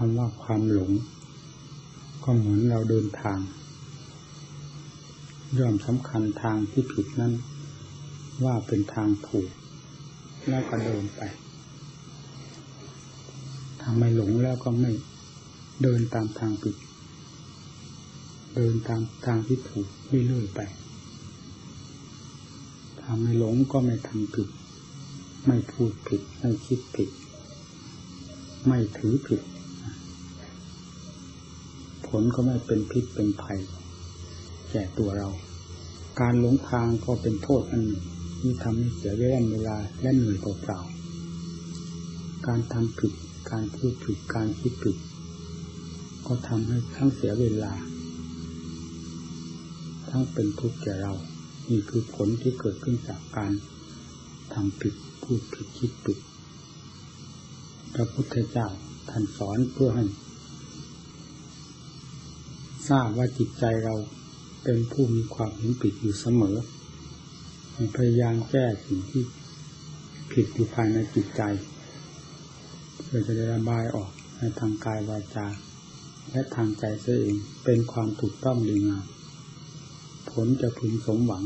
คำว่าความหลง ก็เหมือนเราเดินทาง ย่อมสำคัญทางที่ผิดนั้น ว่าเป็นทางถูก แล้วก็เดินไปทำไม่หลงแล้วก็ไม่เดินตามทางผิด เดินตามทางที่ถูกเรื่อยๆไปทำไม่หลงก็ไม่ทำผิด ไม่พูดผิด ไม่คิดผิด ไม่ถือผิด ผลก็ไม่เป็นพิษเป็นภัยแก่ตัวเรา การหลงทางก็เป็นโทษอันหนึ่งที่ทำให้เสียเวลาและเหนื่อยเปล่าๆการทำผิด การพูดผิด การคิดผิด ก็ทำให้ทั้งเสียเวลา ทั้งเป็นทุกข์แก่เรา นี่คือผลที่เกิดขึ้นจากการทำผิด พูดผิด คิดผิด พระพุทธเจ้าท่านสอนเพื่อให้ ทราบว่าจิตใจเราเป็นผู้มีความเห็นผิดอยู่เสมอ พยายามแก้สิ่งที่ผิดอยู่ภายในจิตใจ เพื่อจะได้ระบายออกในทางกายวาจา และทางใจเสียเองเป็นความถูกต้องดีงามผลจะพึงสมหวัง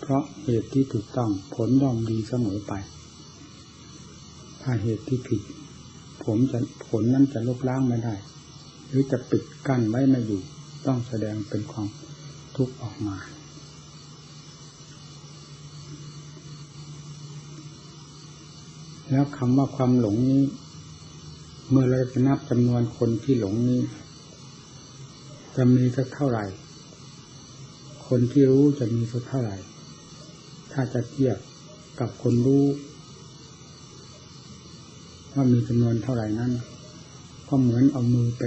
เพราะเหตุที่ถูกต้องผลย่อมดีเสมอไป ถ้าเหตุที่ผิด ผมจะผลนั้นจะลบล้างไม่ได้ รือจะปิดกั้นไว้ไม่อยู่ ต้องแสดงเป็นความทุกข์ออกมา แล้วคำว่าความหลงนี้ เมื่อเราจะนับจำนวนคนที่หลงนี้ จะมีสักเท่าไหร่ คนที่รู้จะมีสักเท่าไหร่ ถ้าจะเทียบกับคนรู้ว่ามีจำนวนเท่าไหร่นั้น ก็เหมือนเอามือไป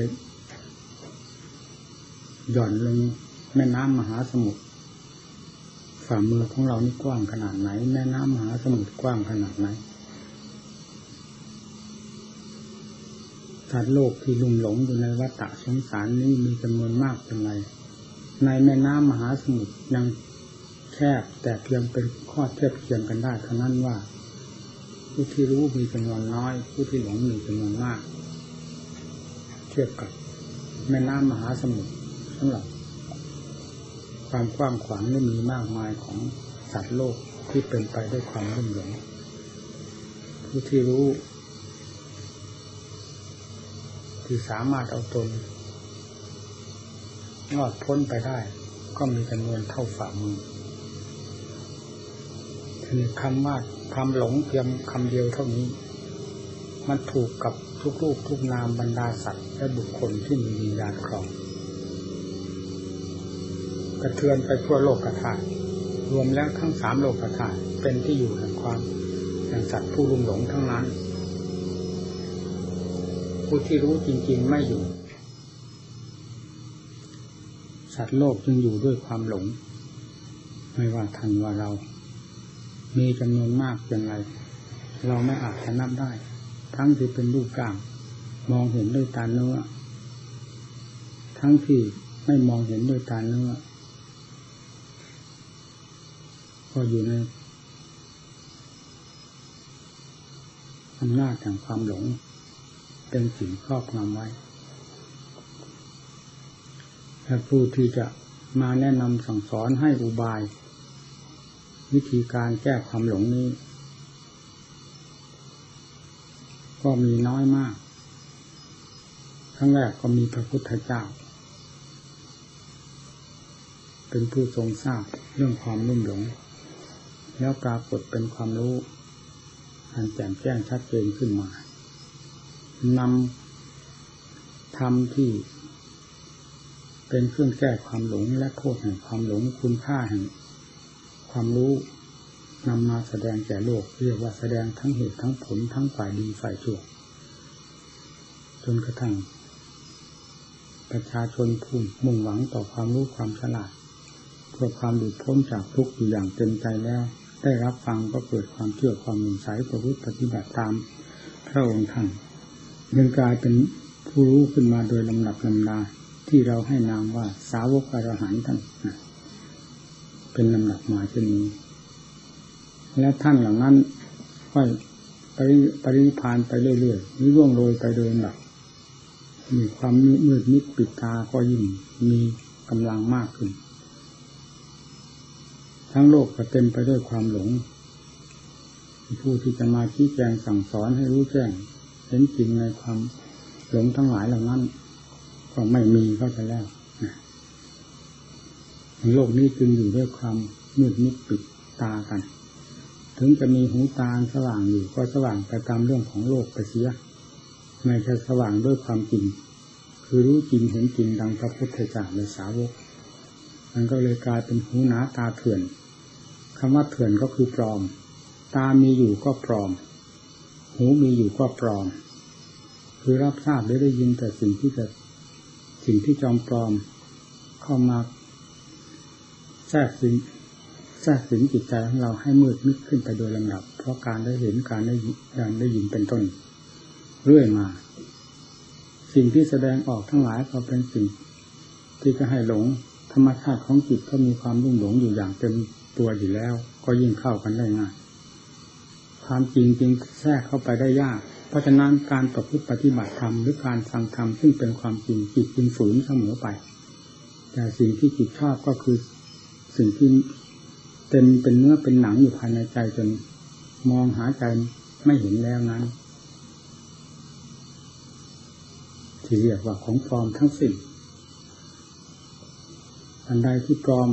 หย่อนลงแม่น้ำมหาสมุทรฝ่ามือของเรานี่กว้างขนาดไหน แม่น้ำมหาสมุทรกว้างขนาดไหนสัตว์โลกที่ลุ่มหลงอยู่ในวัฏสงสารนี้มีจำนวนมากเป็นไรในแม่น้ำมหาสมุทรยังแคบแต่เพียงเป็นข้อเทียบเทียงกันได้เท่านั้นว่า ผู้ที่รู้มีจำนวนน้อย ผู้ที่หลงมีจำนวนมาก เทียบกับแม่น้ำมหาสมุทร สำหรับความกว้างขวางและมีมากมายของสัตว์โลกที่เป็นไปด้วยความรุ่มหลงผู้ที่รู้ ที่สามารถเอาตนงอดพ้นไปได้ ก็มีจำนวนเท่าฝ่ามือทีนี้คำว่าความหลงเพียงคำเดียวเท่านี้ มันถูกกับทุกรูปทุกนามบรรดาสัตว์และบุคคลที่มีวิญญาณครอง กระเทือนไปทั่วโลกกระถายรวมแล้วทั้งสามโลกกระถายเป็นที่อยู่แห่งความแห่งสัตว์ผู้รุ่มหลงทั้งนั้น ผู้ที่รู้จริง ๆไม่อยู่ สัตว์โลกจึงอยู่ด้วยความหลง ไม่ว่าทันว่าเรา มีจำนวนมากอย่างไร เราไม่อาจจะนับได้ ทั้งที่เป็นรูปร่าง มองเห็นด้วยตาเนื้อทั้งที่ไม่มองเห็นด้วยตาเนื้อ ก็อยู่ในอำนาจแห่งความหลง เป็นสิ่งครอบงำไว้และผู้ที่จะมาแนะนำสั่งสอนให้อุบาย วิธีการแก้ความหลงนี้ ก็มีน้อยมากครั้งแรกก็มีพระพุทธเจ้า เป็นผู้ทรงทราบเรื่องความรุ่มหลง แล้วปรากฏเป็นความรู้อันแจ่มแจ้งชัดเจนขึ้นมานำธรรมที่เป็นเครื่องแก้ความหลงและโทษแห่งความหลงคุณค่าแห่งความรู้นำมาแสดงแก่โลกเรียกว่าแสดงทั้งเหตุทั้งผลทั้งฝ่ายดีฝ่ายชั่วจนกระทั่งประชาชนผู้มุ่งหวังต่อความรู้ความฉลาดเพื่อความหลุดพ้นจากทุกข์อยู่อย่างเต็มใจแล้ว ได้รับฟังก็เกิดความเชื่อความมีสายประพฤติปฏิบัติตามพระองค์ท่านยังกลายเป็นผู้รู้ขึ้นมาโดยลำดับลำดาที่เราให้นามว่าสาวกอรหันต์ท่านเป็นลำดับมาเช่นนี้ และท่านเหล่านั้นก็ปริปริพานไปเรื่อยๆหรือร่วงโรยไปโดยลำดับมีความมืดมิดปิดตาก็ยิ่งมีกำลังมากขึ้น ทั้งโลกก็เต็มไปด้วยความหลง ผู้ที่จะมาชี้แจงสั่งสอนให้รู้แจ้งเห็นจริงในความหลงทั้งหลายเหล่านั้น ก็ไม่มีก็จะแล้วโลกนี้จึงอยู่ด้วยความมืดมิดปิดตากัน ถึงจะมีหูตาสว่างอยู่ก็สว่างไปตามเรื่องของโลกไปเสียไม่ใช่สว่างด้วยความจริง คือรู้จริงเห็นจริงดังพระพุทธเจ้าในสาวก มันก็เลยกลายเป็นหูหนาตาเถื่อนคำว่าเถื่อนก็คือปลอม ตามีอยู่ก็ปลอม หูมีอยู่ก็ปลอม คือรับทราบได้ได้ยินแต่สิ่งที่จะสิ่งที่จอมปลอม เข้ามาแทรกสิงแทรกสิงจิตใจของเราให้มืดมิดขึ้นไปโดยลำดับ เพราะการได้เห็นการได้ยินได้ยินเป็นต้น เรื่อยมา สิ่งที่แสดงออกทั้งหลายก็เป็นสิ่งที่จะให้หลง ธรรมชาติของจิตก็มีความรุ่งหลงอยู่อย่างเต็มตัวอยู่แล้ว ก็ยิ่งเข้ากันได้ง่ายความจริงจริงแทรกเข้าไปได้ยาก เพราะฉะนั้นการประพฤติปฏิบัติธรรมหรือการฟังธรรมซึ่งเป็นความจริงจิตจึงฝืนเสมอไป แต่สิ่งที่จิตชอบก็คือสิ่งที่เต็มเป็นเนื้อเป็นหนังอยู่ภายในใจจนมองหาใจไม่เห็นแล้วนั้น ที่เรียกว่าของปลอมทั้งสิ้น อันใดที่ปลอม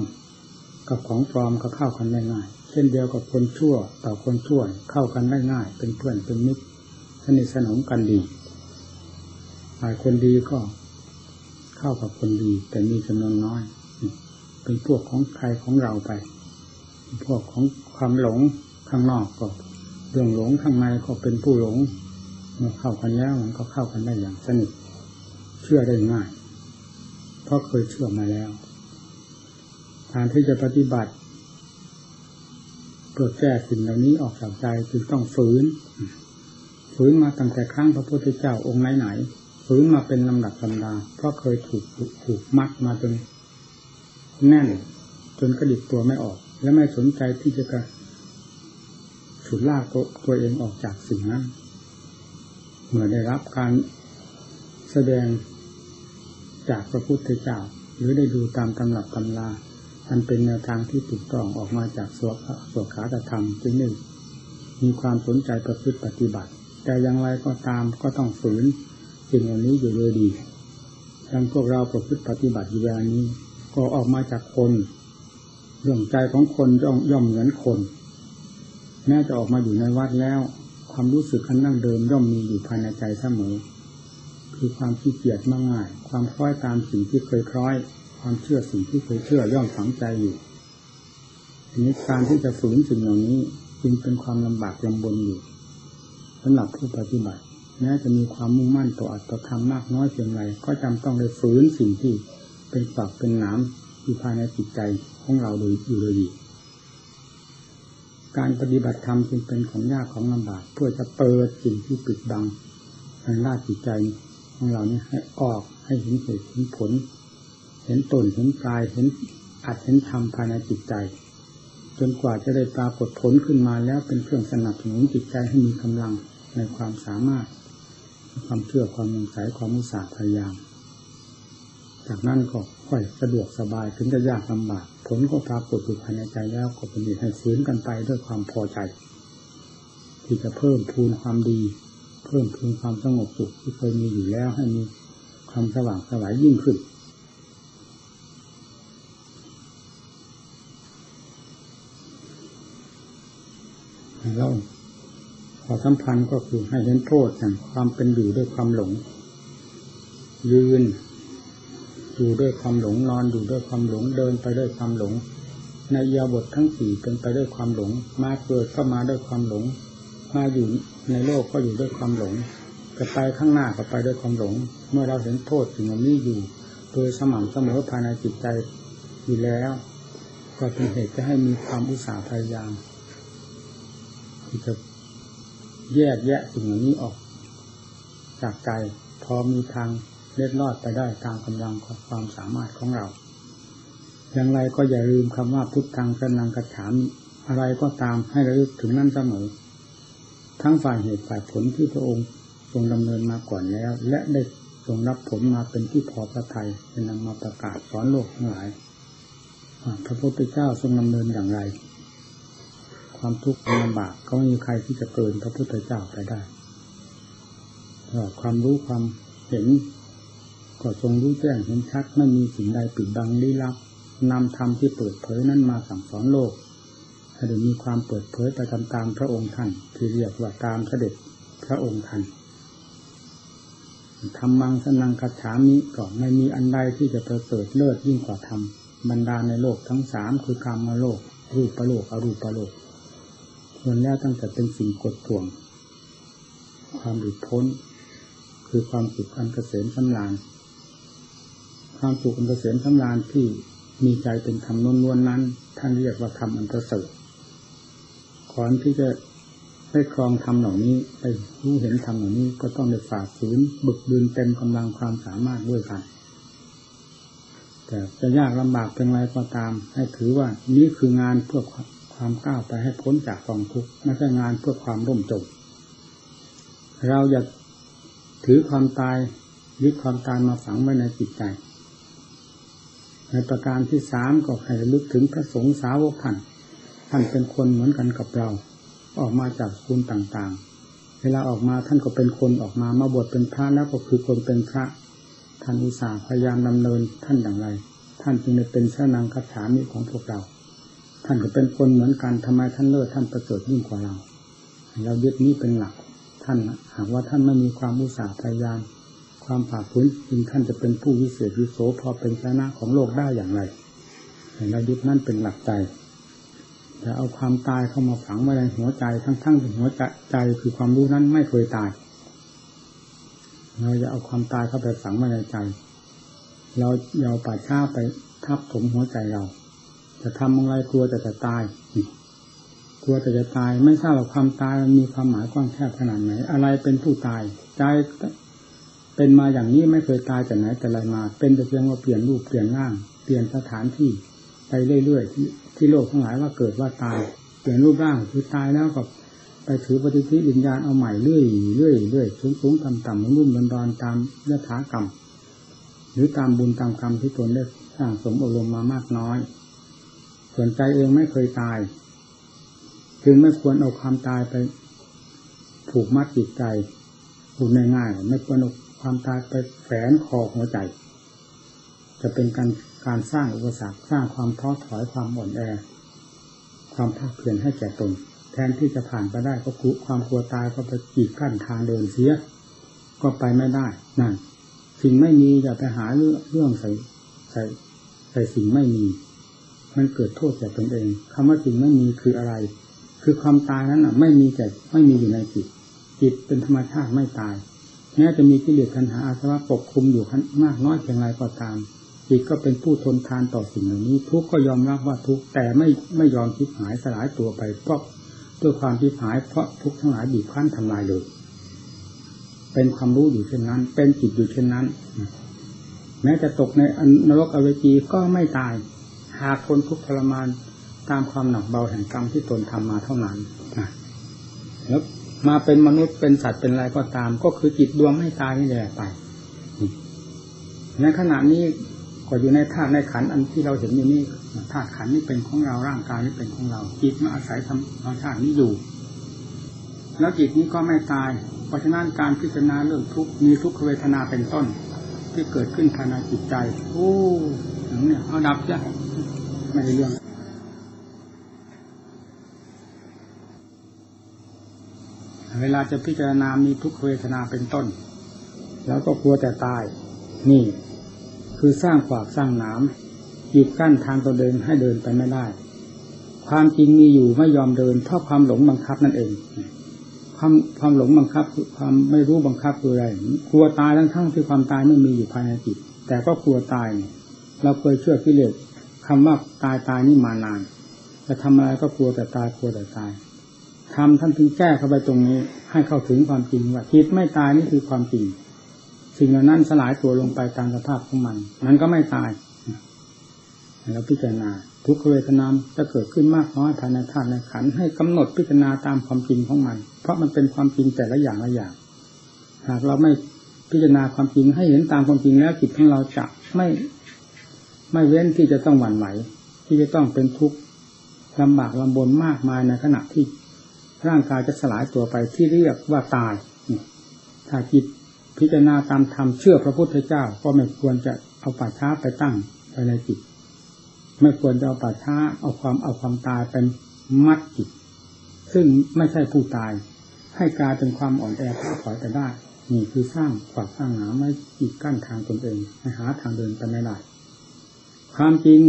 กับของปลอมก็เข้ากันได้ง่าย เช่นเดียวกับคนชั่วต่อคนชั่วเข้ากันได้ง่าย เป็นเพื่อนเป็นมิตรสนิทสนมกันดีฝ่ายคนดีก็เข้ากับคนดี แต่มีจำนวนน้อย เป็นพวกของใครของเราไป พวกของความหลงข้างนอกก็เรื่องหลงข้างในก็เป็นผู้หลงเมื่อเข้ากันแล้วมันก็เข้ากันได้อย่างสนิทเชื่อได้ง่าย เพราะเคยเชื่อมาแล้ว การที่จะปฏิบัติเพื่อแก้สิ่งเหล่านี้ออกจากใจจึงต้องฝืน ฝืนมาตั้งแต่ครั้งพระพุทธเจ้าองค์ไหนๆฝืนมาเป็นลำดับลำดาเพราะเคยถูกถูกมัดมาจนแน่น จนกระดิกตัวไม่ออก และไม่สนใจที่จะกระฉุดลากตัวตัวเองออกจากสิ่งนั้นเมื่อได้รับการแสดงจากพระพุทธเจ้า หรือได้ดูตามตำรับตำรา อันเป็นแนวทางที่ถูกต้องออกมาจากสวดสวดขาธรรมจึงหนึ่งมีความสนใจประพฤติปฏิบัติ แต่อย่างไรก็ตามก็ต้องฝืนสิ่งเหล่านี้อยู่เลยดีดังพวกเราประพฤติปฏิบัติอยู่เวลานี้ ก็ออกมาจากคนเรื่องใจของคนย่อมย่อมเหมือนคน แม้จะออกมาอยู่ในวัดแล้ว ความรู้สึกอันนั่งเดิมย่อมมีอยู่ภายในใจเสมอ คือความขี้เกียจมากง่าย ความคล้อยตามสิ่งที่เคยคล้อย ความเชื่อสิ่งที่เคยเชื่อย่อมฝังใจอยู่ทีนี้การที่จะฝืนสิ่งเหล่านี้จึงเป็นความลำบากลำบนอยู่สำหรับผู้ปฏิบัติแม้จะมีความมุ่งมั่นต่ออัตธรรมมากน้อยเพียงไรก็จำต้องได้ฝืนสิ่งที่เป็นปากเป็นน้ำอยู่ภายในจิตใจของเราโดยอยู่โดยดีการปฏิบัติธรรมจึงเป็นของยากของลำบากเพื่อจะเปิดสิ่งที่ปิดบังในราจิตใจของเราเนี่ยให้ออกให้เห็นเหตุเห็นผล เห็นตนเห็นกายเห็นอัดเห็นธรรมภายในจิตใจ จนกว่าจะได้ปรากฏผลขึ้นมาแล้วเป็นเครื่องสนับสนุนจิตใจให้มีกำลังในความสามารถ ความเชื่อความมุ่งใสความมุสาพยายาม จากนั้นก็ค่อยสะดวกสบายถึงจะยากลำบากผลก็ปรากฏอยู่ภายในใจแล้วก็เป็นเหตุให้ฟื้นกันไปด้วยความพอใจ ที่จะเพิ่มพูนความดี เพิ่มพูนความสงบสุขที่เคยมีอยู่แล้วให้มีความสว่างสวายยิ่งขึ้น แล้วขอสัมพันธ์ก็คือให้เห็นโทษอย่งความเป็นอยู่ด้วยความหลง ยืนอยู่ด้วยความหลงนอนอยู่ด้วยความหลงเดินไปด้วยความหลง ในยาบททั้งสี่เป็นไปด้วยความหลง มาเกิดก็มาด้วยความหลง มาอยู่ในโลกก็อยู่ด้วยความหลงจะไปข้างหน้าก็ไปด้วยความหลง เมื่อเราเห็นโทษสิ่งนี้อยู่ โดยสม่ำเสมอภายในจิตใจอยู่แล้ว ก็เป็นเหตุจะให้มีความอุตสาห์พยายาม ที่จะแยกแยะสิ่งเหล่านี้ออก จากใจพอมีทางเล็ดลอดไปได้ตามกำลังของความสามารถของเรา อย่างไรก็อย่าลืมคำว่าพุทธังสนังกระถามอะไรก็ตามให้ระลึกถึงนั่นเสมอ ทั้งฝ่ายเหตุฝ่ายผลที่พระองค์ทรงดำเนินมาก่อนแล้ว และได้ทรงรับผลมาเป็นที่พอพระทัยเป็นนำมาประกาศสอนโลกทั้งหลายพระพุทธเจ้าทรงดำเนินอย่างไร ความทุกข์ความลำบากก็ไม่มีใครที่จะเกินพระพุทธเจ้าไปได้ความรู้ความเห็น ก็ทรงรู้แจ้งเห็นชัดไม่มีสิ่งใดปิดบังลี้ลับนำธรรมที่เปิดเผยนั้นมาสั่งสอนโลกให้ได้มีความเปิดเผยไปตามๆพระองค์ท่านที่เรียกว่าตามเสด็จพระองค์ท่านธรรมังสนังกัจฉามิก็ไม่มีอันใดที่จะประเสริฐเลิศยิ่งกว่าธรรมบรรดาในโลกทั้งสามคือกรรมโลกรูปประโลกอรูปประโลก ส่วนแล้วตั้งแต่เป็นสิ่งกดท่วง ความหลุดพ้น คือความสุขอันเกษมสำราญความสุขอันเกษมสำราญที่มีใจเป็นธรรมล้วนๆนั้น ท่านเรียกว่าธรรมอันประเสริฐก่อนที่จะได้ครองธรรมเหล่านี้ไปรู้เห็นธรรมเหล่านี้ก็ต้องได้ฝ่าฝืนบึกบืนเต็มกำลังความสามารถด้วยกัน แต่จะยากลำบากเป็นไรก็ตาม ให้ถือว่านี้คืองานเพื่อ ความก้าวไปให้พ้นจากกองทุกข์ไม่ใช่งานเพื่อความร่มจมเราอย่าถือความตายยึดความตายมาฝังไว้ในจิตใจ ในประการที่สามก็ให้ลึกถึงพระสงฆ์สาวกท่านท่านเป็นคนเหมือนกันกับเรา ออกมาจากคุณต่างๆ เวลาออกมาท่านก็เป็นคนออกมามาบวชเป็นพระแล้วก็คือคนเป็นพระท่านอุตส่าห์พยายามดำเนินท่านอย่างไร ท่านจึงได้เป็นชนางคาถามิของพวกเรา ท่านก็เป็นคนเหมือนกันทำไมท่านเลิศท่านประเสริฐยิ่งกว่าเรา เรายึดนี้เป็นหลัก ท่านหากว่าท่านไม่มีความอุตสาห์พยายาม ความผ่าพื้นจึงท่านจะเป็นผู้วิเศษวิโสพอเป็นชนะของโลกได้อย่างไรเรายึดนั่นเป็นหลักใจจะเอาความตายเข้ามาฝังไว้ในหัวใจทั้งๆที่หัวใจคือความรู้นั้นไม่เคยตาย เราจะเอาความตายเข้าไปฝังไว้ในใจ เราเอาป่าช้าไปทับถมหัวใจเรา จะทำอะไรกลัวแต่จะตายกลัวแต่จะตาย ไม่ทราบว่าความตายมันมีความหมายกว้างแคบขนาดไหน อะไรเป็นผู้ตายใจเป็นมาอย่างนี้ไม่เคยตายแต่ไหนแต่ไรมา เป็นแต่เพียงว่าเปลี่ยนรูปเปลี่ยนร่าง เปลี่ยนสถานที่ไปเรื่อยๆที่ที่โลกทั้งหลายว่าเกิดว่าตาย เปลี่ยนรูปร่างคือตายแล้วก็ไปถือปฏิทินวิญญาณเอาใหม่เรื่อยเรื่อยเรื่อยสูงสูงต่ำต่ำรุ่มดอนดอนตามยถากรรม หรือตามบุญตามกรรมที่ตนได้สร้างสมอบรมมามากน้อย ส่วนใจเองไม่เคยตาย จึงไม่ควรเอาความตายไป ผูกมัดจิตใจผูกง่ายๆไม่ควรเอาความตายไปแฝงคอหัวใจ จะเป็นการการสร้างอุปสรรคสร้างความท้อถอยความอ่อนแอ ความภาคเพียรให้แก่ตนแทนที่จะผ่านไปได้ก็กุความกลัวตายก็ไปกีดกั้นทางเดินเสีย ก็ไปไม่ได้นั่นสิ่งไม่มีอย่าไปหาเรื่องเรื่องใส่ใส่ใส่สิ่งไม่มี มันเกิดโทษแก่ตนเองคำว่าสิ่งไม่มีคืออะไร คือความตายนั้นอะ ไม่มีแต่ไม่มีอยู่ในจิต จิตเป็นธรรมชาติไม่ตายแม้จะมีกิเลสทันหาอาสวะปกคลุมอยู่มากน้อยเพียงไรก็ตาม จิตก็เป็นผู้ทนทานต่อสิ่งเหล่านี้ ทุกก็ยอมรับว่าทุกแต่ไม่ไม่ยอมคิดหายสลายตัวไปเพราะด้วยความคิดหายเพราะทุกทั้งหลายบีบคั้นทำลายเลยเป็นความรู้อยู่เช่นนั้น เป็นจิตอยู่เช่นนั้น แม้จะตกในนรกอเวจีก็ไม่ตาย หากทนทุกข์ทรมานตามความหนักเบาแห่งกรรมที่ตนทำมาเท่านั้นนะแล้วมาเป็นมนุษย์เป็นสัตว์เป็นอะไรก็ตาม ก็คือจิตดวงไม่ตายนี่แหละไปในขณะนี้ก็อยู่ในธาตุในขันอันที่เราเห็นอยู่นี่ธาตุขันนี่เป็นของเราร่างกายนี่เป็นของเรา จิตมาอาศัยธรรมชาตินี้อยู่ แล้วจิตนี้ก็ไม่ตาย เพราะฉะนั้นการพิจารณาเรื่องทุกมีทุกขเวทนาเป็นต้น ที่เกิดขึ้นภายในจิตใจ โอ้เนี่ยเอาดับจ้ะ ไม่ได้เรื่อง เวลาจะพิจารณามีทุกขเวทนาเป็นต้น แล้วก็กลัวแต่ตาย นี่ คือสร้างขวากสร้างหนามกีดกั้นทางตัวเดินให้เดินไปไม่ได้ ความจริงมีอยู่ไม่ยอมเดินเพราะความหลงบังคับนั่นเอง ความความหลงบังคับคือความไม่รู้บังคับคืออะไรกลัวตายทั้งทั้งที่ความตายไม่มีอยู่ภายในจิตแต่ก็กลัวตาย เราเคยเชื่อกิเลส คำว่าตายตายนี่มานานจะทำอะไรก็กลัวแต่ตายกลัวแต่ตายทำท่านถึงแก้เข้าไปตรงนี้ ให้เข้าถึงความจริงว่าจิตไม่ตายนี่คือความจริง สิ่งเหล่านั้นสลายตัวลงไปตามสภาพของมัน มันก็ไม่ตายแล้วพิจารณา ทุกเวทนาจะเกิดขึ้นมากน้อยภายในธาตุในขันให้กำหนดพิจารณาตามความจริงของมัน เพราะมันเป็นความจริงแต่ละอย่างละอย่าง หากเราไม่พิจารณาความจริงให้เห็นตามความจริงแล้วจิตของเราจะไม่ ไม่เว้นที่จะต้องหวั่นไหว ที่จะต้องเป็นทุกข์ลำบากลำบนมากมายในขณะที่ร่างกายจะสลายตัวไปที่เรียกว่าตายถ้าจิตพิจารณาตามธรรมเชื่อพระพุทธเจ้า ก็ไม่ควรจะเอาป่าช้าไปตั้งไปในจิต ไม่ควรจะเอาป่าช้าเอาความเอาความตายเป็นมัดจิต ซึ่งไม่ใช่ผู้ตาย ให้กลายเป็นความอ่อนแอท้อถอยไปได้ นี่คือสร้างขวากสร้างหนาไม่กีดกั้นทางตนเองให้หาทางเดินไปไม่ได้ ความจริง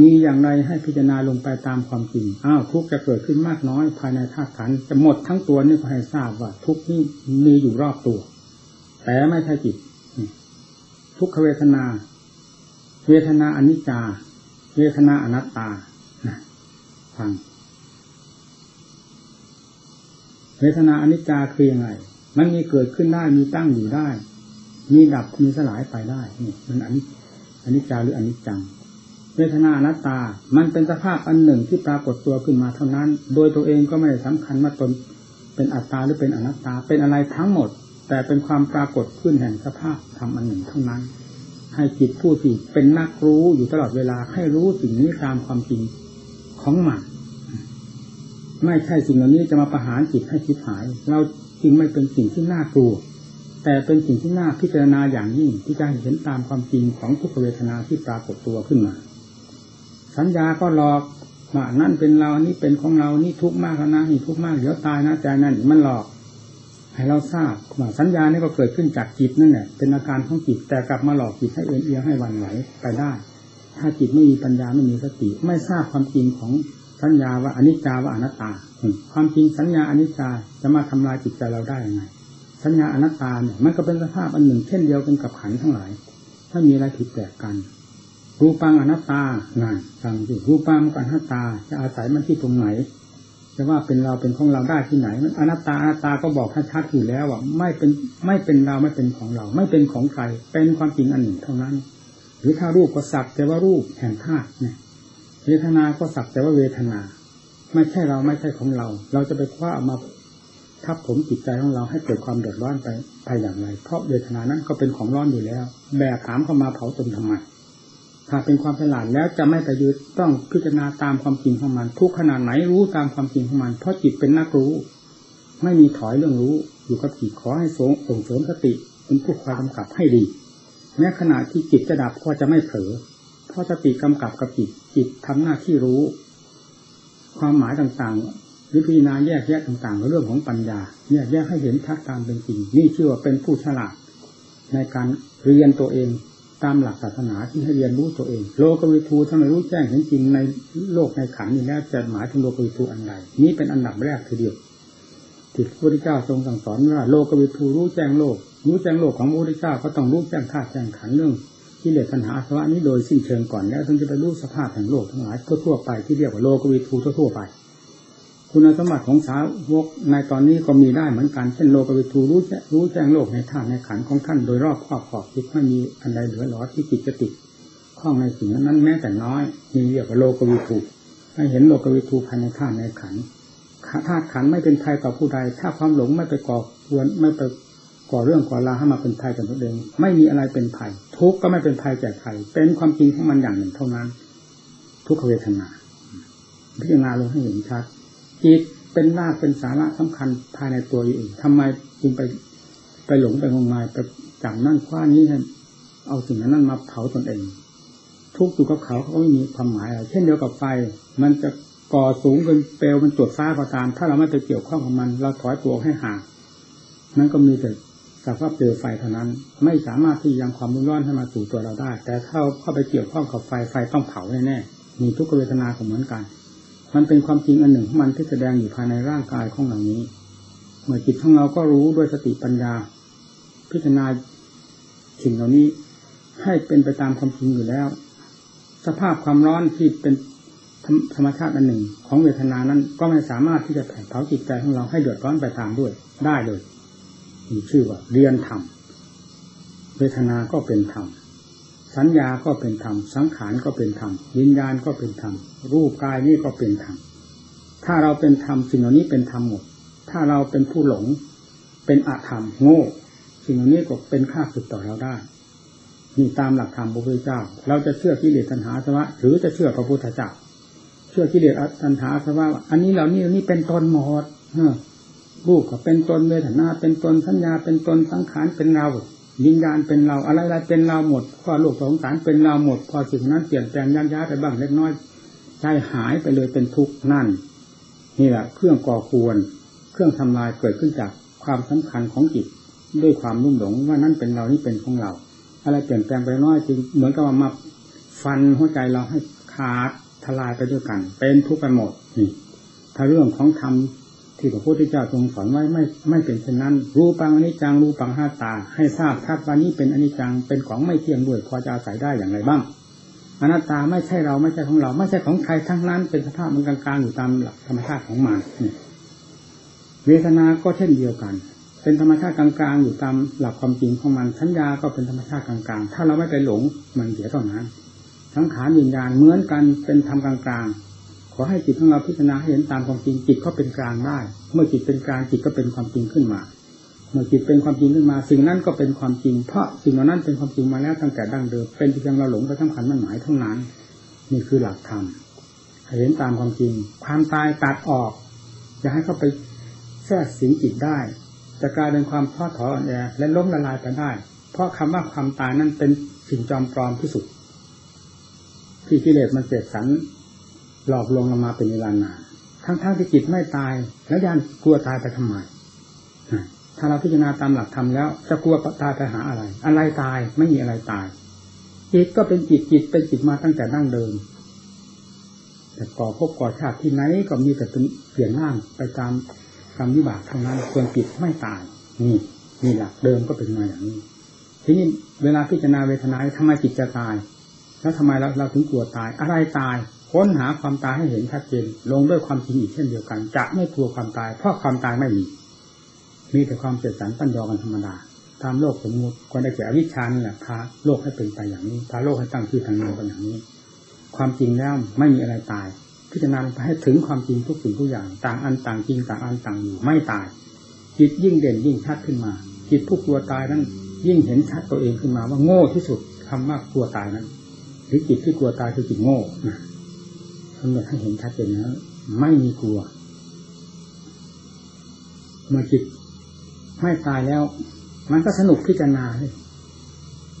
มีอย่างไรให้พิจารณาลงไปตามความจริง อ้าวทุกจะเกิดขึ้นมากน้อยภายในธาตุขันจะหมดทั้งตัวนี่ก็ให้ทราบว่า ทุกนี้มีอยู่รอบตัว แต่ไม่ใช่จิต ทุกขเวทนา เวทนาอนิจจา เวทนาอนัตตาฟัง เวทนาอนิจจาคือยังไง มันมีเกิดขึ้นได้มีตั้งอยู่ได้ มีดับมีสลายไปได้นี่มันอนิจ อนิจจาหรืออนิจจังเวทนาอนัตตา มันเป็นสภาพอันหนึ่งที่ปรากฏตัวขึ้นมาเท่านั้น โดยตัวเองก็ไม่ได้สำคัญว่าตนเป็นอัตตาหรือเป็นอนัตตา เป็นอะไรทั้งหมด แต่เป็นความปรากฏขึ้นแห่งสภาพธรรมอันหนึ่งเท่านั้น ให้จิตผู้ที่เป็นนักรู้อยู่ตลอดเวลาให้รู้สิ่งนี้ตามความจริงของมันไม่ใช่สิ่งเหล่านี้จะมาประหารจิตให้คิดหาย เราจึงไม่เป็นสิ่งที่น่ากลัว แต่เป็นสิ่งที่น่าพิจารณาอย่างยิ่งที่จะเห็นตามความจริงของทุกเวทนาที่ปรากฏตัวขึ้นมา สัญญาก็หลอกว่านั่นเป็นเรานี่เป็นของเรานี่ทุกข์มากแล้วนะนี่ทุกข์มากเดี๋ยวตายนะใจนั่นมันหลอก ให้เราทราบว่าสัญญานี่ก็เกิดขึ้นจากจิตนั่นแหละเป็นอาการของจิตแต่กลับมาหลอกจิตให้เอ็นเอียงให้วันไหวไปได้ ถ้าจิตไม่มีปัญญาไม่มีสติ ไม่ทราบความจริงของสัญญาว่าอนิจจาว่าอนัตตา ความจริงสัญญาอนิจจาจะมาทำลายจิตใจเราได้ยังไง สัญญาอนัตตาเนี่ยมันก็เป็นสภาพอันหนึ่ง เช่นเดียวกันกับขันทั้งหลาย ถ้ามีอะไรผิดแปลกกัน รูปังอนัตตานั่นฟังสิรูปังกับอนัตตา จะอาศัยมันที่ตรงไหนจะว่าเป็นเราเป็นของเราได้ที่ไหน มันอนัตตาอนัตตาก็บอกชัดๆอยู่แล้วว่าไม่เป็นไม่เป็นเราไม่เป็นของเรา ไม่เป็นของใครเป็นความจริงอันหนึ่งเท่านั้น หรือถ้ารูปก็สักแต่ว่ารูปแห่งธาตุเนี่ยเวทนา ก็สักแต่ว่าเวทนา ไม่ใช่เราไม่ใช่ของเรา เราจะไปคว้ามา ทับผมจิตใจของเราให้เกิดความเดือดร้อนไปไปอย่างไร เพราะเวทนานั้นก็เป็นของร้อนอยู่แล้ว แบบถามเข้ามาเผาตนทำไมถ้าเป็นความฉลาดแล้วจะไม่ไปยึดต้องพิจารณาตามความจริงของมัน ทุกขนาดไหนรู้ตามความจริงของมัน เพราะจิตเป็นนักรู้ ไม่มีถอยเรื่องรู้อยู่กับจิตขอให้สงส่งเสริมสติเป็นผู้คอยกำกับให้ดีแม้ขณะที่จิตจะดับก็จะไม่เผลอเพราะสติกำกับกับจิตจิตทำหน้าที่รู้ ความหมายต่าง หรือพิจารณาแยกแยะต่างๆเรื่องของปัญญาแยกแยะให้เห็นชัดตามเป็นจริง นี่ชื่อว่าเป็นผู้ฉลาด ในการเรียนตัวเองตามหลักศาสนาที่ให้เรียนรู้ตัวเอง โลกวิทูถ้าไม่รู้แจ้งเห็นจริงในโลกในขันนี้แล้วจะหมายถึงโลกวิทูอันใดนี้เป็นอันดับแรกทีเดียวที่พระพุทธเจ้าทรงสั่งสอนว่าโลกวิทูรู้แจ้งโลก รู้แจ้งโลกของพระพุทธเจ้าก็ต้องรู้แจ้งธาตุแจ้งขันเรื่องที่เหลือปัญหาสวะนี้โดยสิ้นเชิงก่อนแล้วถึงจะไปรู้สภาพแห่งโลกทั้งหลายทั่วๆไปที่เรียกว่าโลกวิทูทั่วๆไป คุณสมบัติของสาวกในตอนนี้ก็มีได้เหมือนกัน เช่นโลกวิทูรู้แจ้รู้แจ้งโลกในธาตุในขันของท่านโดยรอบครอบขอบคิดไม่มีอันใดเหลือหลอที่จิตจะติดข้องในสิ่งนั้นแม้แต่น้อยมีเรียกว่าโลกวิทูให้เห็นโลกวิทูภายในธาตุในขันธาตุขันไม่เป็นภัยต่อผู้ใด ถ้าความหลงไม่ไปก่อควรไม่ไปก่อเรื่องก่อราให้มาเป็นภัยกับตัวเอง ไม่มีอะไรเป็นภัย ทุกก็ไม่เป็นภัยแก่ใครเป็นความจริงของมันอย่างหนึ่งเท่านั้น ทุกขเวทนาพิจารณาลงให้เห็นชัด จิตเป็นรากเป็นสาระสำคัญภายในตัวเองทำไมจึงไปไปหลงไปงมงายไปจับนั่นคว้านี้ให้เอาสิ่งนั้นมาเผาตนเอง ทุกอยู่กับเขาเขาก็ไม่มีความหมายอะไรเช่นเดียวกับไฟ มันจะก่อสูงเป็นเปลวมันจดฟ้าก็ตาม ถ้าเราไม่ไปเกี่ยวข้องกับมัน เราถอยตัวให้ห่างนั่นก็มีแต่สภาพเปลวไฟเท่านั้น ไม่สามารถที่ยังความร้อนให้มาสู่ตัวเราได้ แต่ถ้าเข้าไปเกี่ยวข้องกับไฟไฟต้องเผาแน่ๆมีทุกขเวทนาก็เหมือนกัน มันเป็นความจริงอันหนึ่งของมันที่แสดงอยู่ภายในร่างกายของเหล่านี้ เมื่อจิตของเราก็รู้ด้วยสติปัญญา พิจารณาสิ่งเหล่านี้ให้เป็นไปตามความจริงอยู่แล้ว สภาพความร้อนที่เป็นธรรมชาติอันหนึ่ง ของเวทนานั้นก็ไม่สามารถที่จะแผดเผาจิตใจของเราให้เดือดร้อนไปตามด้วยได้เลยมีชื่อว่าเรียนธรรมเวทนาก็เป็นธรรม สัญญาก็เป็นธรรม สังขารก็เป็นธรรมวิญญาณก็เป็นธรรม รูปกายนี่ก็เป็นธรรม ถ้าเราเป็นธรรมสิ่งเหล่านี้เป็นธรรมหมด ถ้าเราเป็นผู้หลง เป็นอธรรมโง่สิ่สิ่งเหล่านี้ก็เป็นค่าสุดต่อเราได้นี่ตามหลักธรรมพระพุทธเจ้า เราจะเชื่อกิเลสตัณหาสวะ หรือจะเชื่อพระพุทธเจ้า เชื่อกิเลสตัณหาสวะ อันนี้เหล่านี้นี่เป็นตนหมดรูปก็เป็นตนเวทนาเป็นตนสัญญาเป็นตนสังขารเป็นเรา วิญญาณเป็นเราอะไรอะไรเป็นเราหมดพอโลกสงสารเป็นเราหมด พอสิ่งนั้นเปลี่ยนแปลงยันย้าไปบ้างเล็กน้อยใจหายไปเลยเป็นทุกข์นั่นนี่แหละเครื่องก่อควร เครื่องทำลายเกิดขึ้นจากความสำคัญของจิตด้วยความรุ่มหลงว่านั่นเป็นเรานี่เป็นของเรา อะไรเปลี่ยนแปลงไปน้อยจึงเหมือนกับมาฟันหัวใจเราให้ขาดทลายไปด้วยกัน เป็นทุกข์ไปหมดนี่ถ้าเรื่องของธรรม ที่พระพุทธเจ้าทรงสอนไว้ไม่ไม่เป็นเช่นนั้น รู้ปังอนิจจังรู้ปังห้าตา ให้ทราบทัดว่านี้เป็นอนิจจังเป็นของไม่เที่ยงด้วยพอจะอาศัยได้อย่างไรบ้างอนัตตาไม่ใช่เราไม่ใช่ของเรา ไม่ใช่ของใครทั้งนั้น เป็นสภาพมันกลางๆอยู่ตามหลักธรรมชาติของมันเวทนาก็เช่นเดียวกัน เป็นธรรมชาติกลางๆอยู่ตามหลักความจริงของมันสัญญาก็เป็นธรรมชาติกลางๆ ถ้าเราไม่ไปหลงมันเสียเท่านั้นทั้งขานวิญญาณเหมือนกันเป็นธรรมกลางๆ อให้จิตของเราพิจารณาให้เห็นตามความจริงจิตก็เป็นกลางได้ เมื่อจิตเป็นกลางจิตก็เป็นความจริงขึ้นมา เมื่อจิตเป็นความจริงขึ้นมา สิ่งนั้นก็เป็นความจริง เพราะสิ่งเหล่านั้นเป็นความจริงมาแล้วตั้งแต่ดั้งเดิมเป็นเพียงเราหลงไปทั้งขันมันหมายเท่านั้น นี่คือหลักธรรมเห็นตามความจริง ความตายตัดออกอย่าให้เข้าไปแทรกสิงจิตได้ จะกลายเป็นความท้อถอนแอและล้มละลายไปได้ เพราะคำว่าความตายนั้นเป็นสิ่งจอมปลอมที่สุดที่กิเลสมันเสกสรร หลอกลวงเรามาเป็นเวลานานทั้งๆทที่จิตไม่ตาย แล้วยันกลัวตายไปทำไมถ้าเราพิจารณาตามหลักธรรมแล้ว จะกลัวตายไปหาอะไร อะไรตายไม่มีอะไรตาย จิตก็เป็นจิตจิตเป็นจิตมาตั้งแต่ดั้งเดิม แต่ก่อพบก่อชาติที่ไหนก็มีแต่เป็นเปลี่ยนร่างไปตามกรรมวิบากเท่านั้นส่วนจิตไม่ตาย นี่นี่หลักเดิมก็เป็นมาอย่างนี้ทีนี้เวลาพิจารณาเวทนาทำไมจิตจะตาย แล้วทำไมเราเราถึงกลัวตาย อะไรตาย ค้นหาความตายให้เห็นชัดเจนลงด้วยความจริงอีกเช่นเดียวกัน จะไม่กลัวความตาย เพราะความตายไม่มี มีแต่ความเสียสันตั้นยอกันธรรมดาตามโลกสมมติก็ได้แก่อวิชชานี่แหละพาโลกให้เป็นไปอย่างนี้พาโลกให้ตั้งชื่อทางนามกันอย่างนี้ ความจริงแล้วไม่มีอะไรตาย พิจารณาไปให้ถึงความจริงทุกสิ่งทุกอย่าง ต่างอันต่างจริงต่างอันต่างอยู่ไม่ตาย จิตยิ่งเด่นยิ่งชัดขึ้นมาจิตผู้กลัวตายนั้นยิ่งเห็นชัดตัวเองขึ้นมาว่าโง่ที่สุดคำว่ากลัวตายนั้น หรือจิตที่กลัวตายคือจิตโง่ กำหนดให้เห็นชัดเจนแล้วไม่มีกลัว เมื่อจิตไม่ตายแล้ว มันก็สนุกพิจารณาเลย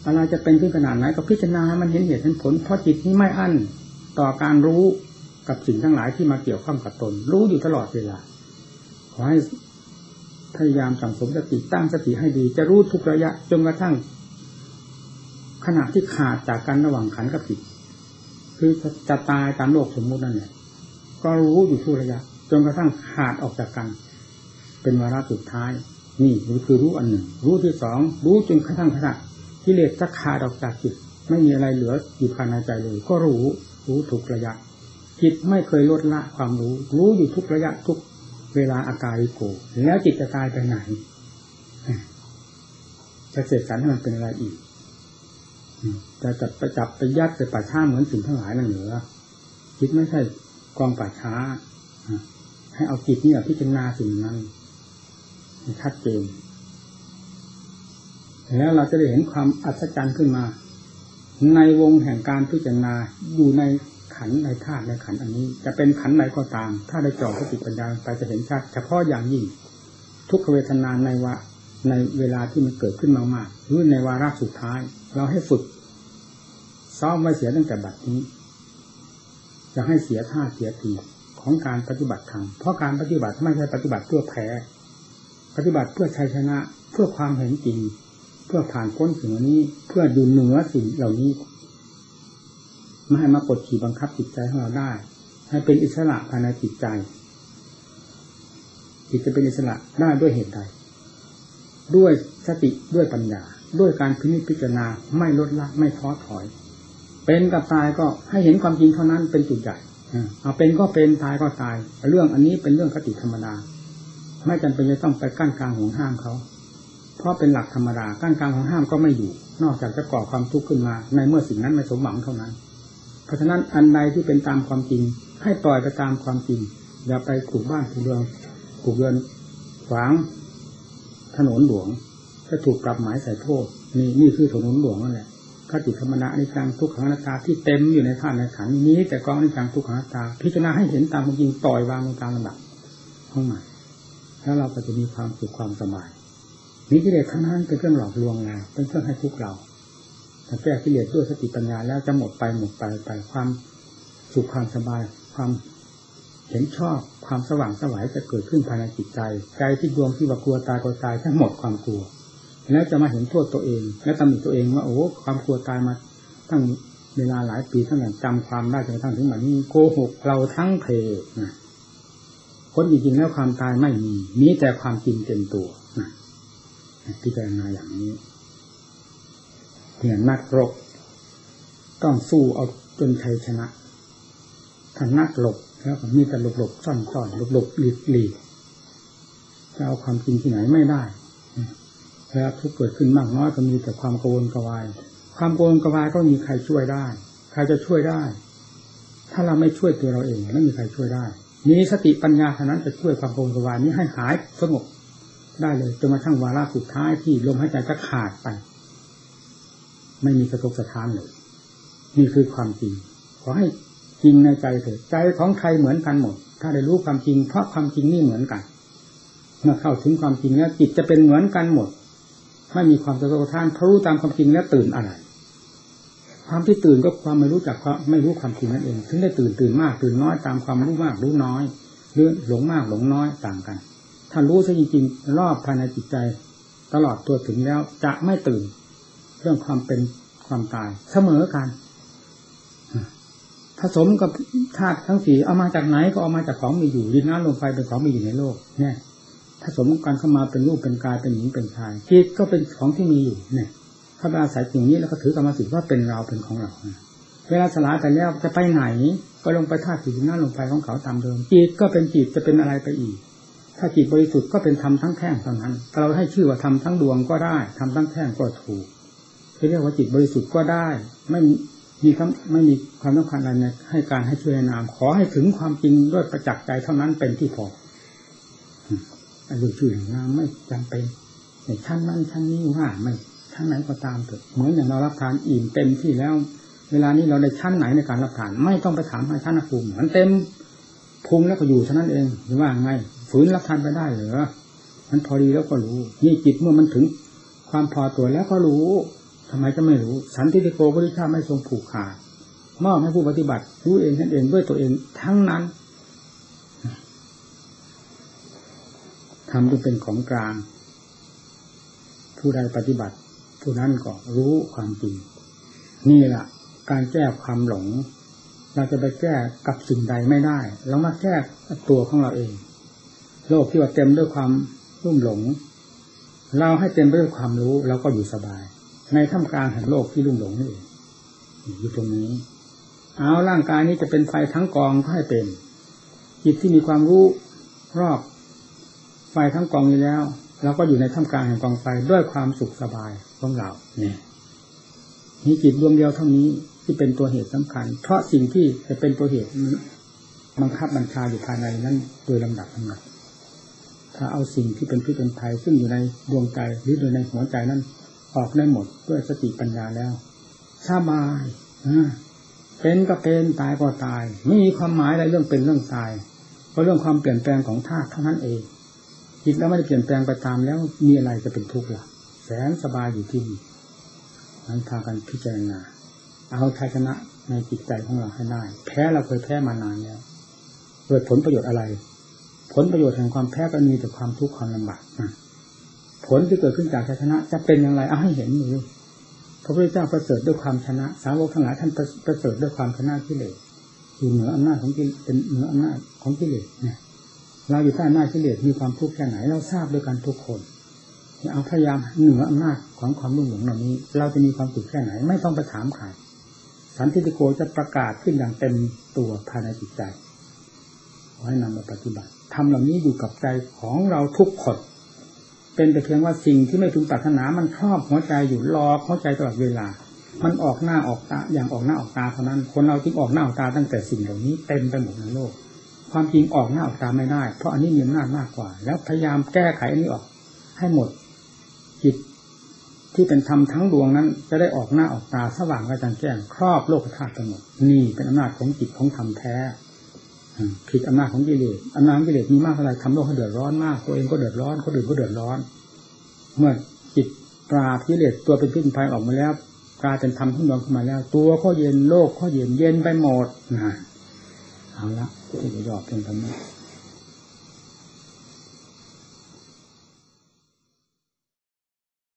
อะไรจะเป็นที่ขนาดไหนก็พิจารณามันเห็นเหตุเห็นผล เพราะจิตนี้ไม่อั้นต่อการรู้กับสิ่งทั้งหลายที่มาเกี่ยวข้องกับตน รู้อยู่ตลอดเวลา ขอให้พยายามสังสมสติตั้งสติให้ดี จะรู้ทุกระยะจนกระทั่งขณะที่ขาดจากกันระหว่างขันกับจิต คือจะตายตามโลกสมมุตินั่นแหละก็รู้อยู่ทุกระยะ จนกระทั่งขาดออกจากกัน เป็นวาระสุดท้าย นี่คือรู้อันหนึ่ง รู้ที่สองรู้จนกระทั่งขณะกิเลสจะขาดออกจากจิต ไม่มีอะไรเหลืออยู่ภายในใจเลย ก็รู้รู้ทุกระยะ จิตไม่เคยลดละความรู้ รู้อยู่ทุกระยะทุกเวลาอาการิโก แล้วจิตจะตายไปไหนจะเสกสรรให้มันเป็นอะไรอีก จะจับไปจับไปยัดไปป่าช้าเหมือนสิ่งทั้งหลายนั่นเหนือจิตไม่ใช่กองป่าช้าให้เอาจิตนี่พิจารณาสิ่งนั้นชัดเจนแล้วเราจะได้เห็นความอัศจรรย์ขึ้นมา ในวงแห่งการพิจารณาอยู่ในขันในธาตุในขันอันนี้ จะเป็นขันไหนก็ตาม ถ้าได้จ่อสติปัญญาไปจะเห็นชัดเฉพาะอย่างยิ่ง ทุกขเวทนาในวะ ในเวลาที่มันเกิดขึ้นมากๆหรือในวาระสุดท้าย เราให้ฝึกซ้อมไว้เสียตั้งแต่บัดนี้ จะให้เสียท่าเสียทีของการปฏิบัติธรรมเพราะการปฏิบัติไม่ใช่ปฏิบัติเพื่อแพ้ปฏิบัติเพื่อชัยชนะ เพื่อความเห็นจริง เพื่อผ่านพ้นสิ่งนี้ เพื่อดูเหนือสิ่งเหล่านี้ไม่ให้มากดขี่บังคับจิตใจของเราได้ ให้เป็นอิสระภายในจิตใจจิตจะเป็นอิสระได้ด้วยเหตุใด ด้วยสติด้วยปัญญา ด้วยการพิจิจารณาไม่ลดละไม่ท้อถอย เป็นกับตายก็ให้เห็นความจริงเท่านั้นเป็นจุดใหญ่เอาเป็นก็เป็นตายก็ตาย เรื่องอันนี้เป็นเรื่องคติธรรมดาไม่จำเป็นจะต้องไปกั้นกลางของห้ามเขา เพราะเป็นหลักธรรมดากั้นกลางของห้ามก็ไม่อยู่ นอกจากจะก่อความทุกข์ขึ้นมา ในเมื่อสิ่งนั้นไม่สมหวังเท่านั้น เพราะฉะนั้นอันใดที่เป็นตามความจริง ให้ปล่อยไปตามความจริง อย่าไปปลูกบ้านปลูกเรือนปลูกเรือนขวาง ถนนหลวงจะถูกปรับหมายใส่โทษนี่นี่คือถนนหลวงนั่นแหละพระจิตธรรมะในจังทุกขังนัตตาที่เต็มอยู่ในธาตุในขันนี้ แต่กองในจังทุกขังนัตตา พิจารณาให้เห็นตามจริงปล่อยวางตามลำดับเข้ามาแล้วเราก็จะมีความสุขความสบายนี้กิเลสทั้งนั้นเป็นเครื่องหลอกลวงเราเป็นเครื่องให้ทุกเราแต่แก้กิเลสด้วยสติปัญญาแล้วจะหมดไปหมดไปไปความสุขความสบาย ความ เห็นชอบความสว่างสวายจะเกิดขึ้นภายในจิตใจ ใจที่ดวงที่ว่ากลัวตายกลัวตายทั้งหมดความกลัว แล้วจะมาเห็นโทษตัวเอง และตำหนิตัวเองว่าโอ้ความกลัวตายมาตั้งเวลาหลายปีทั้งอย่างจำความได้จนกระทั่งถึงวันนี้โกหกเราทั้งเพนะคนจริงๆแล้วความตายไม่มีมีแต่ความจริงเต็มตัวนะพิจารณาอย่างนี้เนี่ยนักรบต้องสู้เอาจนชัยชนะถ้านักหลบ แล้วก็มีแต่หลบหลบซ่อนซ่อนหลบหลบหลีกหลีกจะเอาความจริงที่ไหนไม่ได้เวลาทุกเกิดขึ้นมากน้อยก็มีแต่ความกังวลกวาย ความกังวลกวายก็มีใครช่วยได้ ใครจะช่วยได้ ถ้าเราไม่ช่วยตัวเราเองไม่มีใครช่วยได้มีสติปัญญาเท่านั้นจะช่วยความกังวลกวายนี้ให้หายสงบได้เลยจนมาทั้งวาระสุดท้ายที่ลมหายใจจะขาดไป ไม่มีสะทกสะท้านเลย นี่คือความจริงขอให้ จริงในใจเถิดใจของใครเหมือนกันหมด ถ้าได้รู้ความจริง เพราะความจริงนี่เหมือนกัน เมื่อเข้าถึงความจริงแล้วจิตจะเป็นเหมือนกันหมด ไม่มีความสะทกท้านเพราะรู้ตามความจริงแล้วตื่นอะไร ความที่ตื่นก็ความไม่รู้จักความไม่รู้ความจริงนั่นเอง ถึงได้ตื่นตื่นมากตื่นน้อยตามความรู้มากรู้น้อยหรือหลงมากหลงน้อยต่างกัน ถ้ารู้ซะจริงๆรอบภายในจิตใจ ตลอดตัวถึงแล้วจะไม่ตื่น เรื่องความเป็นความตายเสมอกัน ผสมกับธาตุทั้งสี่เอามาจากไหนก็เอามาจากของมีอยู่ดินน้ำลมไฟเป็นของมีอยู่ในโลก เนี่ย ผสมกันเข้ามาเป็นรูปเป็นกายเป็นหญิงเป็นชายจิตก็เป็นของที่มีอยู่เนี่ยถ้าอาศัยสิ่งนี้แล้วก็ถือกรรมสิทธิ์ว่าเป็นเราเป็นของเราเวลาสลายไปแล้วจะไปไหน ก็ลงไปธาตุสี่ดินน้ำลมไฟของเขาตามเดิมจิตก็เป็นจิตจะเป็นอะไรไปอีก ถ้าจิตบริสุทธิ์ก็เป็นธรรมทั้งแท่งเท่านั้นเราให้ชื่อว่าธรรมทั้งดวงก็ได้ธรรมทั้งแท่งก็ถูกเรียกว่าจิตบริสุทธิ์ก็ได้ ไม่ มีคำไม่มีความต้องการอะไรให้การให้ช่วยนาม ขอให้ถึงความจริงด้วยประจักษ์ใจเท่านั้นเป็นที่พออายุชื่อนามไม่จำเป็นในชั้นนั้นชั้นนี้ว่าไม่ชั้นไหนก็ตามเถอะเหมือนอย่างเรารับทานอิ่มเต็มที่แล้ว เวลานี้เราได้ชั้นไหนในการรับทาน ไม่ต้องไปถามหาชั้นภูมิมันเต็มภูมิแล้วก็อยู่เท่านั้นเองหรือว่าไงฝืนรับทานไปได้เหรอมันพอดีแล้วก็รู้ นี่จิตเมื่อมันถึง ความพอตัวแล้วก็รู้ ทำไมจะไม่รู้ สันติโกพระพุทธเจ้าไม่ทรงผูกขาดมอบให้ผู้ปฏิบัติ รู้เองท่านเองด้วยตัวเองทั้งนั้นทำที่เป็นของกลาง ผู้ใดปฏิบัติ ผู้นั้นก็รู้ความจริง นี่แหละการแก้ความหลง เราจะไปแก้กับสิ่งใดไม่ได้ เรามาแก้ตัวของเราเอง โลกที่ว่าเต็มด้วยความรุ่มหลง เราให้เต็มไปด้วยความรู้เราก็อยู่สบาย ในท่ามกลางแห่งโลกที่ลุ่มหลงนี่เองอยู่ตรงนี้ เอาร่างกายนี้จะเป็นไฟทั้งกองก็ให้เป็น จิตที่มีความรู้รอบไฟทั้งกองนี้แล้วเราก็อยู่ในท่ามกลางแห่งกองไฟด้วยความสุขสบายของเราเนี่ยมีจิตดวงเดียวเท่านี้ที่เป็นตัวเหตุสำคัญ เพราะสิ่งที่จะเป็นตัวเหตุบังคับบัญชาอยู่ภายในนั้นโดยลำดับลำดับถ้าเอาสิ่งที่เป็นพิษเป็นภัยซึ่งอยู่ในดวงใจหรือโดยในหัวใจนั้น ออกได้หมดด้วยสติปัญญาแล้วสบายเป็นก็เป็นตายก็ตาย ไม่มีความหมายอะไรเรื่องเป็นเรื่องตาย เพราะเรื่องความเปลี่ยนแปลงของธาตุเท่านั้นเองจิตแล้วไม่ได้เปลี่ยนแปลงไปตามแล้วมีอะไรจะเป็นทุกข์ล่ะแสนสบายอยู่ที่นี่นั้นพากันพิจารณาเอาชัยชนะในจิตใจของเราให้ได้แพ้เราเคยแพ้มานานแล้วเกิดผลประโยชน์อะไร ผลประโยชน์แห่งความแพ้ก็มีแต่ความทุกข์ความลำบากนะ ผลที่เกิดขึ้นจากชัยชนะ จะเป็นอย่างไรเอาให้เห็นมือพระพุทธเจ้าประเสริฐด้วยความชนะ สาวกทั้งหลายท่านประเสริฐด้วยความชนะกิเลสอยู่เหนืออำนาจของกิเลสเป็นเหนืออำนาจของกิเลสเนี่ยเราอยู่ใต้อำนาจกิเลสมีความทุกข์แค่ไหนเราทราบด้วยกันทุกคนเอาพยายามเหนืออำนาจของความรุ่งหลงเหล่านี้ เราจะมีความสุขแค่ไหน ไม่ต้องไปถามใครสันติโกจะประกาศขึ้นอย่างเต็มตัวภายในจิตใจขอให้นำมาปฏิบัติทำเหล่านี้อยู่กับใจของเราทุกคน เป็นแต่เพียงว่าสิ่งที่ไม่พึงปรารถนามันครอบหัวใจอยู่รอหัวใจตลอดเวลา มันออกหน้าออกตาอย่างออกหน้าออกตาเท่านั้น คนเราจึงออกหน้าออกตาตั้งแต่สิ่งเหล่านี้เต็มไปหมดในโลก ความจริงออกหน้าออกตาไม่ได้ เพราะอันนี้มีอำนาจมากกว่า แล้วพยายามแก้ไขอันนี้ออก ให้หมดจิตที่เป็นธรรมทั้งดวงนั้น จะได้ออกหน้าออกตาสว่างกระจ่างแจ้งครอบโลกธาตุทั้งหมดนี่เป็นอำนาจของจิตของธรรมแท้ คิดอำนาจของกิเลสอำนาจของกิเลสมีมากเท่าไรทำโลกให้เดือดร้อนมากตัวเองก็เดือดร้อนคนอื่นก็เดือดร้อน เมื่อจิตปราบกิเลสตัวเป็นพิษภัยออกมาแล้วกลายเป็นธรรมทุ่งดวงขึ้นมาแล้ว ตัวก็เย็นโลกก็เย็นเย็นไปหมดนะเอาละที่จะยอดเป็นธรรมะ